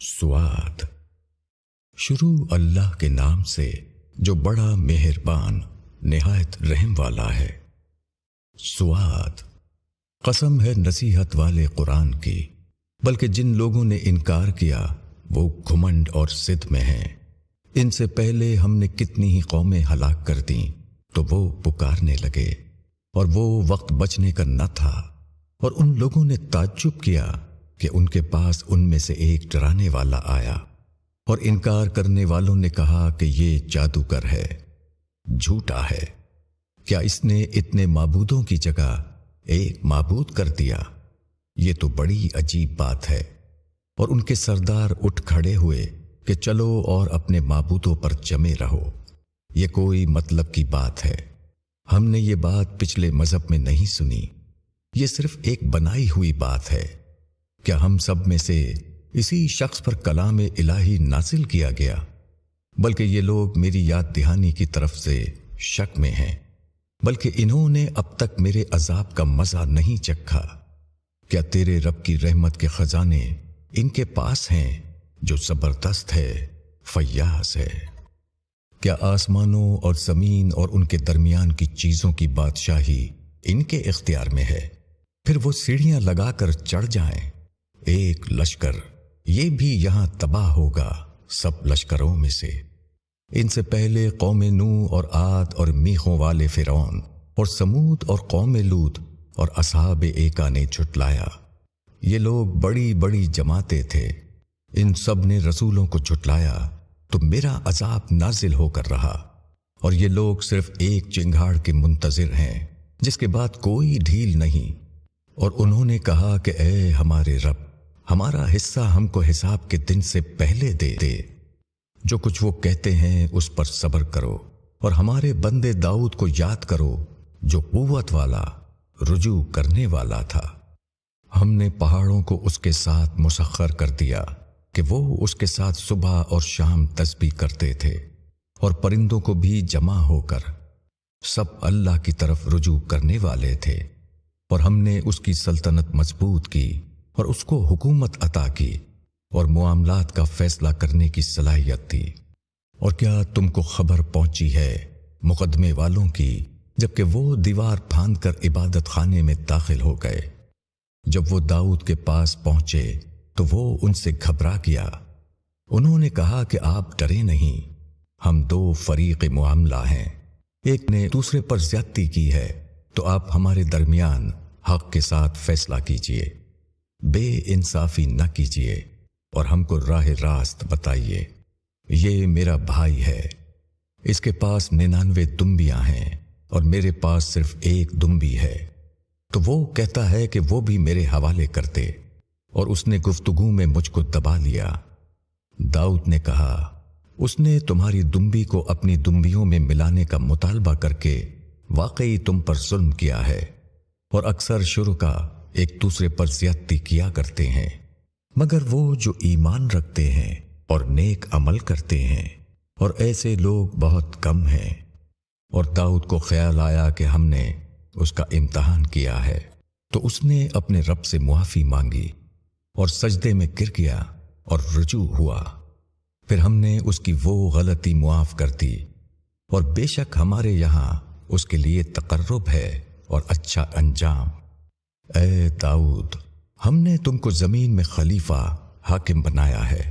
سواد۔ شروع اللہ کے نام سے جو بڑا مہربان، نہایت رحم والا ہے۔ سواد۔ قسم ہے نصیحت والے قرآن کی، بلکہ جن لوگوں نے انکار کیا، وہ گھمنڈ اور صد میں ہیں۔ ان سے پہلے ہم نے کتنی ہی قومیں ہلاک کر دیں، تو وہ پکارنے لگے۔ اور وہ وقت بچنے کا نہ تھا۔ اور ان لوگوں نے تعجب کیا۔ کہ ان کے پاس ان میں سے ایک ڈرانے والا آیا اور انکار کرنے والوں نے کہا کہ یہ جادوگر ہے، جھوٹا ہے۔ کیا اس نے اتنے معبودوں کی جگہ ایک معبود کر دیا؟ یہ تو بڑی عجیب بات ہے۔ اور ان کے سردار اٹھ کھڑے ہوئے کہ چلو اور اپنے معبودوں پر جمے رہو۔ یہ کوئی مطلب کی بات ہے۔ ہم نے یہ بات پچھلے مذہب میں نہیں سنی۔ یہ صرف ایک بنائی ہوئی بات ہے۔ کیا ہم سب میں سے اسی شخص پر کلام الہی نازل کیا گیا؟ بلکہ یہ لوگ میری یاد دہانی کی طرف سے شک میں ہیں۔ بلکہ انہوں نے اب تک میرے عذاب کا مزہ نہیں چکھا۔ کیا تیرے رب کی رحمت کے خزانے ان کے پاس ہیں جو زبردست ہے، فیاض ہے؟ کیا آسمانوں اور زمین اور ان کے درمیان کی چیزوں کی بادشاہی ان کے اختیار میں ہے؟ پھر وہ سیڑھیاں لگا کر چڑھ جائیں۔ ایک لشکر، یہ بھی یہاں تباہ ہوگا سب لشکروں میں سے۔ ان سے پہلے قوم نو اور آد اور میخوں والے فرعون اور سمود اور قوم لوت اور اصحاب ایکا نے جھٹلایا۔ یہ لوگ بڑی بڑی جماعتیں تھے۔ ان سب نے رسولوں کو جھٹلایا تو میرا عذاب نازل ہو کر رہا۔ اور یہ لوگ صرف ایک چنگاڑ کے منتظر ہیں، جس کے بعد کوئی ڈھیل نہیں۔ اور انہوں نے کہا کہ اے ہمارے رب ہمارا حصہ ہم کو حساب کے دن سے پہلے دے دے۔ جو کچھ وہ کہتے ہیں اس پر صبر کرو اور ہمارے بندے داؤد کو یاد کرو جو قوت والا، رجوع کرنے والا تھا۔ ہم نے پہاڑوں کو اس کے ساتھ مسخر کر دیا کہ وہ اس کے ساتھ صبح اور شام تسبیح کرتے تھے اور پرندوں کو بھی جمع ہو کر سب اللہ کی طرف رجوع کرنے والے تھے۔ اور ہم نے اس کی سلطنت مضبوط کی۔ اور اس کو حکومت عطا کی اور معاملات کا فیصلہ کرنے کی صلاحیت تھی اور کیا تم کو خبر پہنچی ہے مقدمے والوں کی جبکہ وہ دیوار پھاند کر عبادت خانے میں داخل ہو گئے؟ جب وہ داؤد کے پاس پہنچے تو وہ ان سے گھبرا کیا انہوں نے کہا کہ آپ ڈرے نہیں، ہم دو فریق معاملہ ہیں۔ ایک نے دوسرے پر زیادتی کی ہے، تو آپ ہمارے درمیان حق کے ساتھ فیصلہ کیجیے بے انصافی نہ کیجیے اور ہم کو راہ راست بتائیے، یہ میرا بھائی ہے۔ اس کے پاس ننانوے دمبیاں ہیں اور میرے پاس صرف ایک دمبی ہے۔ تو وہ کہتا ہے کہ وہ بھی میرے حوالے کرتے اور اس نے گفتگو میں مجھ کو دبا لیا۔ داؤد نے کہا، اس نے تمہاری دمبی کو اپنی دمبیوں میں ملانے کا مطالبہ کر کے واقعی تم پر ظلم کیا ہے اور اکثر شروع کا ایک دوسرے پر زیادتی کیا کرتے ہیں، مگر وہ جو ایمان رکھتے ہیں اور نیک عمل کرتے ہیں، اور ایسے لوگ بہت کم ہیں۔ اور داؤد کو خیال آیا کہ ہم نے اس کا امتحان کیا ہے، تو اس نے اپنے رب سے معافی مانگی اور سجدے میں گر گیا اور رجوع ہوا۔ پھر ہم نے اس کی وہ غلطی معاف کر دی اور بے شک ہمارے یہاں اس کے لیے تقرب ہے اور اچھا انجام۔ اے داؤد، ہم نے تم کو زمین میں خلیفہ، حاکم بنایا ہے۔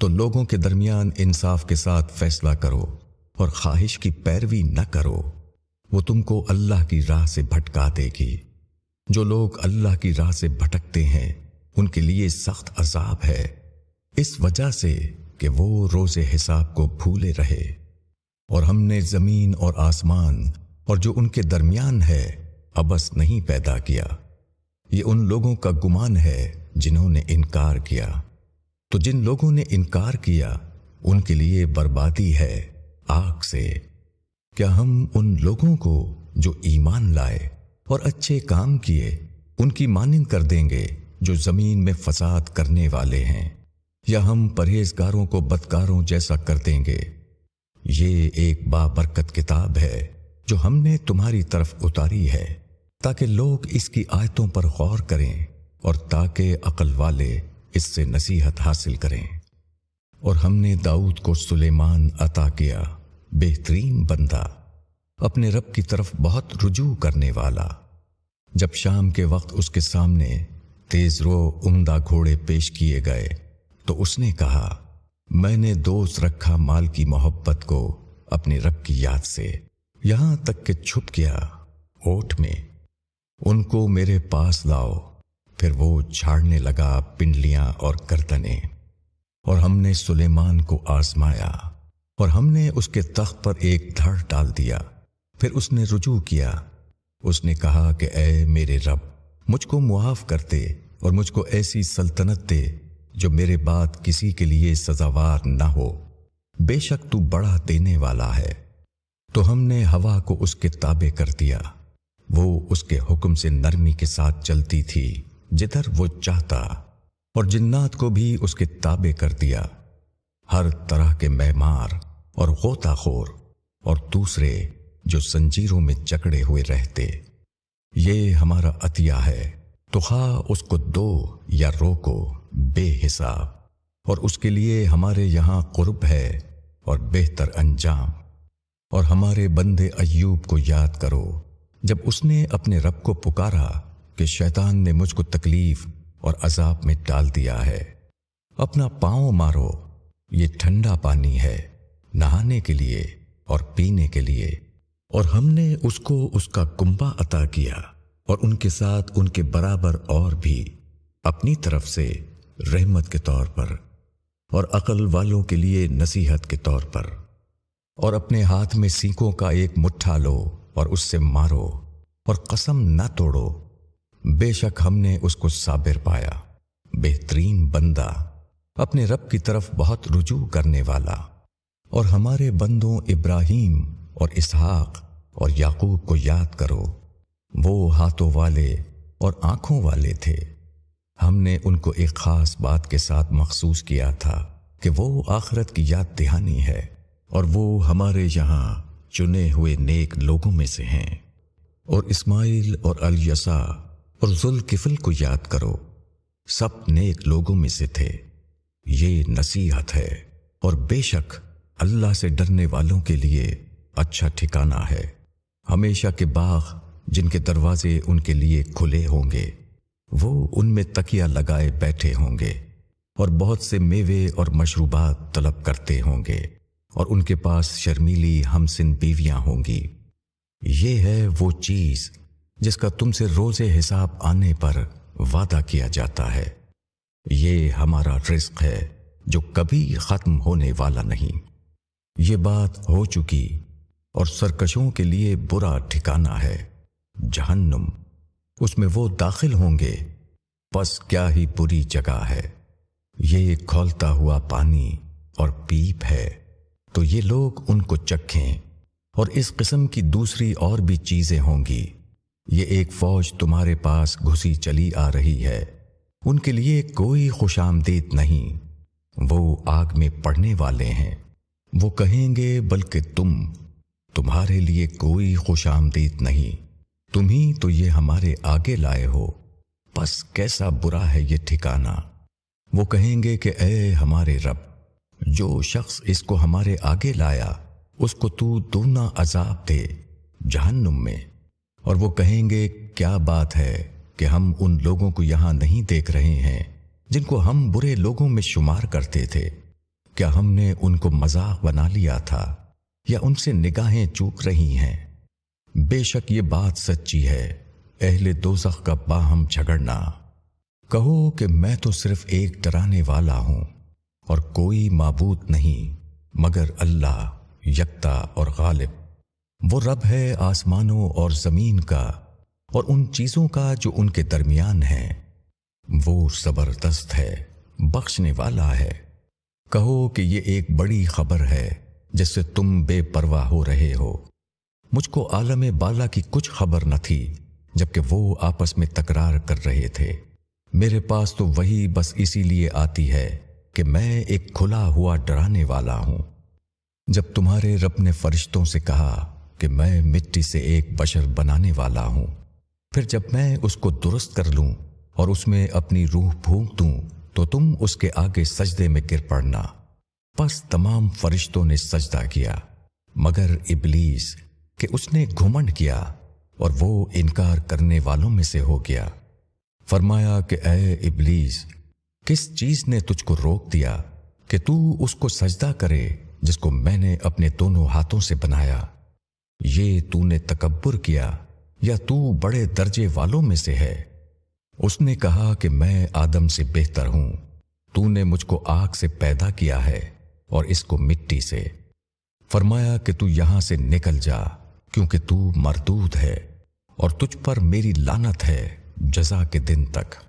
تو لوگوں کے درمیان انصاف کے ساتھ فیصلہ کرو اور خواہش کی پیروی نہ کرو۔ وہ تم کو اللہ کی راہ سے بھٹکا دے گی۔ جو لوگ اللہ کی راہ سے بھٹکتے ہیں، ان کے لیے سخت عذاب ہے۔ اس وجہ سے کہ وہ روز حساب کو بھولے رہے۔ اور ہم نے زمین اور آسمان اور جو ان کے درمیان ہے، ابس نہیں پیدا کیا۔ یہ ان لوگوں کا گمان ہے جنہوں نے انکار کیا۔ تو جن لوگوں نے انکار کیا، ان کے لیے بربادی ہے آگ سے۔ کیا ہم ان لوگوں کو جو ایمان لائے اور اچھے کام کیے، ان کی مانند کر دیں گے جو زمین میں فساد کرنے والے ہیں؟ یا ہم پرہیزگاروں کو بدکاروں جیسا کر دیں گے؟ یہ ایک بابرکت کتاب ہے جو ہم نے تمہاری طرف اتاری ہے۔ تاکہ لوگ اس کی آیتوں پر غور کریں اور تاکہ عقل والے اس سے نصیحت حاصل کریں۔ اور ہم نے داؤد کو سلیمان عطا کیا، بہترین بندہ، اپنے رب کی طرف بہت رجوع کرنے والا۔ جب شام کے وقت اس کے سامنے تیز رو عمدہ گھوڑے پیش کیے گئے، تو اس نے کہا، میں نے دوست رکھا مال کی محبت کو اپنی رب کی یاد سے، یہاں تک کہ چھپ گیا، اوٹ میں۔ ان کو میرے پاس لاؤ۔ پھر وہ چھاڑنے لگا پنڈلیاں اور کرتنے اور ہم نے سلیمان کو آزمایا۔ اور ہم نے اس کے تخت پر ایک دھڑ ڈال دیا۔ پھر اس نے رجوع کیا۔ اس نے کہا کہ اے میرے رب، مجھ کو معاف کرتے اور مجھ کو ایسی سلطنت دے جو میرے بعد کسی کے لیے سزاوار نہ ہو۔ بے شک تو بڑا دینے والا ہے۔ تو ہم نے ہوا کو اس کے تابع کر دیا۔ وہ اس کے حکم سے نرمی کے ساتھ چلتی تھی، جدھر وہ چاہتا اور جنات کو بھی اس کے تابع کر دیا۔ ہر طرح کے میمار اور غوطہ خور اور دوسرے جو سنجیروں میں چکڑے ہوئے رہتے۔ یہ ہمارا عطیہ ہے، تو خواہ اس کو دو یا روکو بے حساب۔ اور اس کے لیے ہمارے یہاں قرب ہے اور بہتر انجام۔ اور ہمارے بندے ایوب کو یاد کرو۔ جب اس نے اپنے رب کو پکارا کہ شیطان نے مجھ کو تکلیف اور عذاب میں ڈال دیا ہے۔ اپنا پاؤں مارو، یہ ٹھنڈا پانی ہے، نہانے کے لیے اور پینے کے لیے۔ اور ہم نے اس کو اس کا کنبا عطا کیا اور ان کے ساتھ ان کے برابر اور بھی اپنی طرف سے رحمت کے طور پر اور عقل والوں کے لیے نصیحت کے طور پر۔ اور اپنے ہاتھ میں سینکوں کا ایک مٹھا لو۔ اور اس سے مارو اور قسم نہ توڑو۔ بے شک ہم نے اس کو صابر پایا، بہترین بندہ، اپنے رب کی طرف بہت رجوع کرنے والا۔ اور ہمارے بندوں ابراہیم اور اسحاق اور یعقوب کو یاد کرو، وہ ہاتھوں والے اور آنکھوں والے تھے۔ ہم نے ان کو ایک خاص بات کے ساتھ مخصوص کیا تھا کہ وہ آخرت کی یاد دہانی ہے اور وہ ہمارے یہاں چنے ہوئے نیک لوگوں میں سے ہیں۔ اور اسماعیل اور الیسا اور ذوالکفل کو یاد کرو، سب نیک لوگوں میں سے تھے۔ یہ نصیحت ہے اور بے شک اللہ سے ڈرنے والوں کے لیے اچھا ٹھکانہ ہے۔ ہمیشہ کے باغ جن کے دروازے ان کے لیے کھلے ہوں گے، وہ ان میں تکیا لگائے بیٹھے ہوں گے اور بہت سے میوے اور مشروبات طلب کرتے ہوں گے۔ اور ان کے پاس شرمیلی ہمسن بیویاں ہوں گی۔ یہ ہے وہ چیز جس کا تم سے روز حساب آنے پر وعدہ کیا جاتا ہے۔ یہ ہمارا رزق ہے جو کبھی ختم ہونے والا نہیں۔ یہ بات ہو چکی اور سرکشوں کے لیے برا ٹھکانہ ہے۔ جہنم، اس میں وہ داخل ہوں گے۔ بس کیا ہی بری جگہ ہے۔ یہ کھولتا ہوا پانی اور پیپ ہے۔ تو یہ لوگ ان کو چکھیں اور اس قسم کی دوسری اور بھی چیزیں ہوں گی۔ یہ ایک فوج تمہارے پاس گھسی چلی آ رہی ہے۔ ان کے لیے کوئی خوش آمدید نہیں۔ وہ آگ میں پڑنے والے ہیں۔ وہ کہیں گے، بلکہ تم، تمہارے لیے کوئی خوش آمدید نہیں۔ تم ہی تو یہ ہمارے آگے لائے ہو۔ بس کیسا برا ہے یہ ٹھکانہ۔ وہ کہیں گے کہ اے ہمارے رب جو شخص اس کو ہمارے آگے لایا، اس کو تو دونا عذاب دے جہنم میں۔ اور وہ کہیں گے، کیا بات ہے کہ ہم ان لوگوں کو یہاں نہیں دیکھ رہے ہیں جن کو ہم برے لوگوں میں شمار کرتے تھے؟ کیا ہم نے ان کو مذاق بنا لیا تھا یا ان سے نگاہیں چوک رہی ہیں؟ بے شک یہ بات سچی ہے، اہل دوزخ کا باہم جھگڑنا۔ کہو کہ میں تو صرف ایک ڈرانے والا ہوں۔ اور کوئی معبود نہیں، مگر اللہ، یکتا اور غالب۔ وہ رب ہے آسمانوں اور زمین کا اور ان چیزوں کا جو ان کے درمیان ہیں وہ زبردست ہے، بخشنے والا ہے۔ کہو کہ یہ ایک بڑی خبر ہے جس سے تم بے پرواہ ہو رہے ہو۔ مجھ کو عالم بالا کی کچھ خبر نہ تھی، جبکہ وہ آپس میں تکرار کر رہے تھے۔ میرے پاس تو وہی بس اسی لیے آتی ہے۔ کہ میں ایک کھلا ہوا ڈرانے والا ہوں۔ جب تمہارے رب نے فرشتوں سے کہا کہ میں مٹی سے ایک بشر بنانے والا ہوں، پھر جب میں اس کو درست کر لوں اور اس میں اپنی روح پھونک دوں، تو تم اس کے آگے سجدے میں گر پڑنا۔ پس تمام فرشتوں نے سجدہ کیا، مگر ابلیس کہ اس نے گھمنڈ کیا اور وہ انکار کرنے والوں میں سے ہو گیا۔ فرمایا کہ اے ابلیس کس چیز نے تجھ کو روک دیا کہ تو اس کو سجدہ کرے جس کو میں نے اپنے دونوں ہاتھوں سے بنایا؟ یہ تو نے تکبر کیا، یا تو بڑے درجے والوں میں سے ہے؟ اس نے کہا کہ میں آدم سے بہتر ہوں، تو نے مجھ کو آگ سے پیدا کیا ہے اور اس کو مٹی سے۔ فرمایا کہ تو یہاں سے نکل جا، کیونکہ تو مردود ہے اور تجھ پر میری لانت ہے جزا کے دن تک۔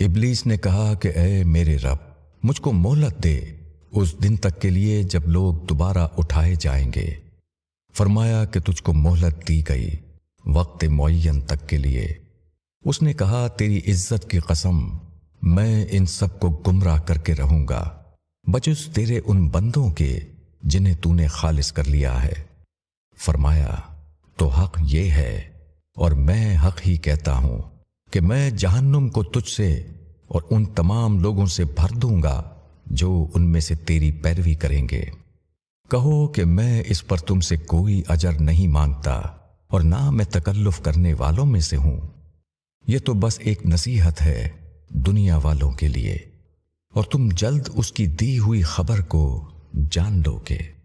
ابلیس نے کہا کہ اے میرے رب، مجھ کو مہلت دے۔ اس دن تک کے لیے جب لوگ دوبارہ اٹھائے جائیں گے۔ فرمایا کہ تجھ کو مہلت دی گئی وقت معین تک کے لیے۔ اس نے کہا، تیری عزت کی قسم، میں ان سب کو گمراہ کر کے رہوں گا۔ بجس تیرے ان بندوں کے جنہیں تو نے خالص کر لیا ہے۔ فرمایا، تو حق یہ ہے اور میں حق ہی کہتا ہوں۔ کہ میں جہنم کو تجھ سے اور ان تمام لوگوں سے بھر دوں گا جو ان میں سے تیری پیروی کریں گے۔ کہو کہ میں اس پر تم سے کوئی اجر نہیں مانگتا اور نہ میں تکلف کرنے والوں میں سے ہوں۔ یہ تو بس ایک نصیحت ہے دنیا والوں کے لیے اور تم جلد اس کی دی ہوئی خبر کو جان لو گے۔